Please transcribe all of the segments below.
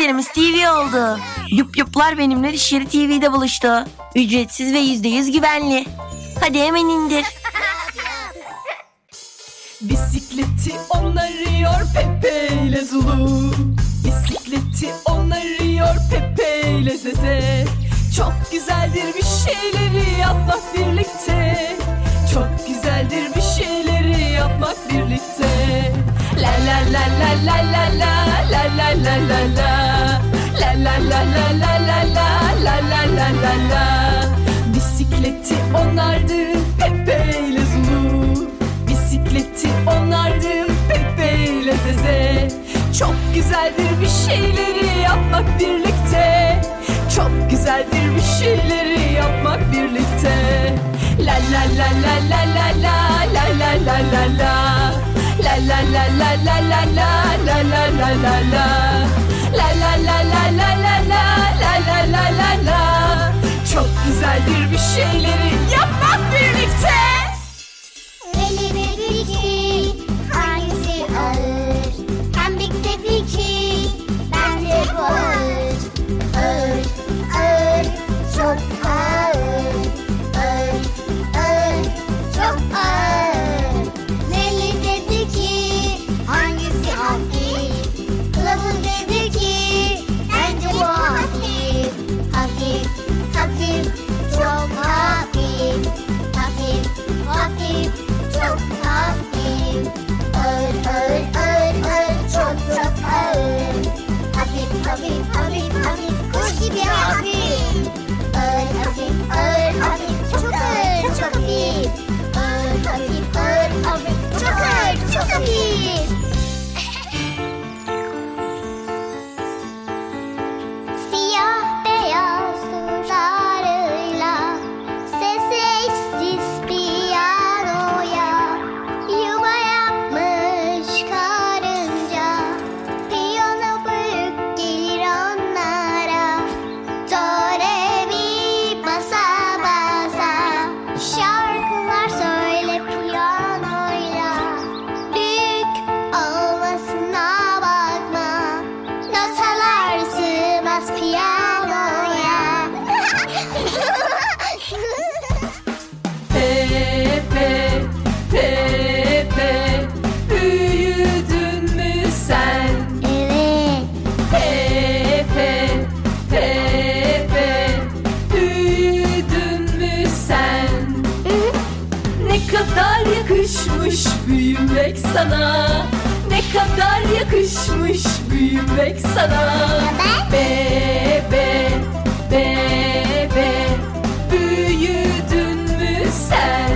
dişlerimiz TV oldu. Yup yuplar benimle dişleri TV'de buluştu. Ücretsiz ve yüzde yüz güvenli. Hadi hemen indir. Bisikleti onarıyor Pepe ile Zulu Bisikleti onarıyor Pepe ile Zeze Çok güzeldir bir şeyleri yapmak birlikte Çok güzeldir bir şeyleri yapmak birlikte La la la la la la la la la la la la La la la la la la la la la la la Bisikleti onardı Pepe ile Zulu Bisikleti onardı Pepe ile Zeze Çok güzeldir bir şeyleri yapmak birlikte Çok güzeldir bir şeyleri yapmak birlikte la la la la la la la la la la La la la la la la la la la la la la La la yakışmış büyümek sana. Ne kadar yakışmış büyümek sana. Bebe, bebe, büyüdün mü sen?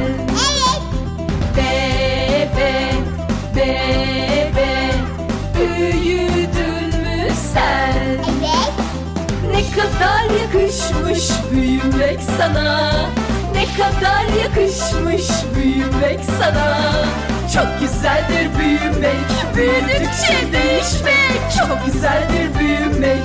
Bebe, bebe, büyüdün mü sen? Evet. Ne kadar yakışmış büyümek sana Ne kadar yakışmış büyümek sana. Çok güzeldir büyümek Büyüdükçe değişmek. Çok güzeldir büyümek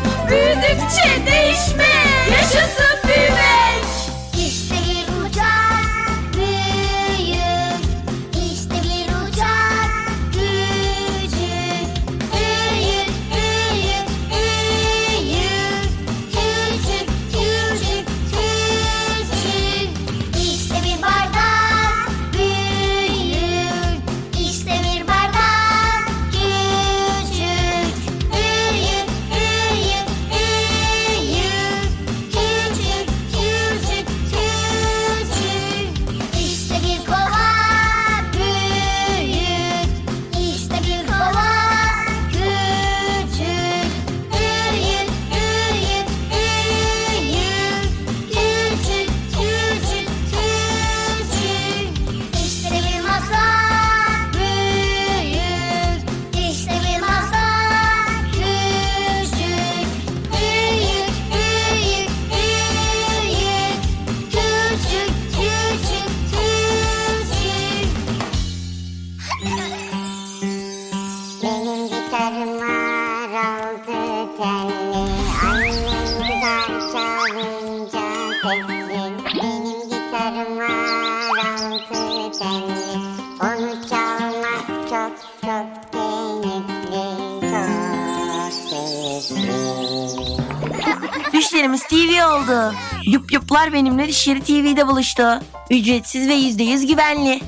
Düşlerimiz TV oldu. Yup yuplar benimle Dişleri TV'de buluştu. Ücretsiz ve yüzde yüz güvenli.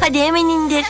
Hadi hemen indir.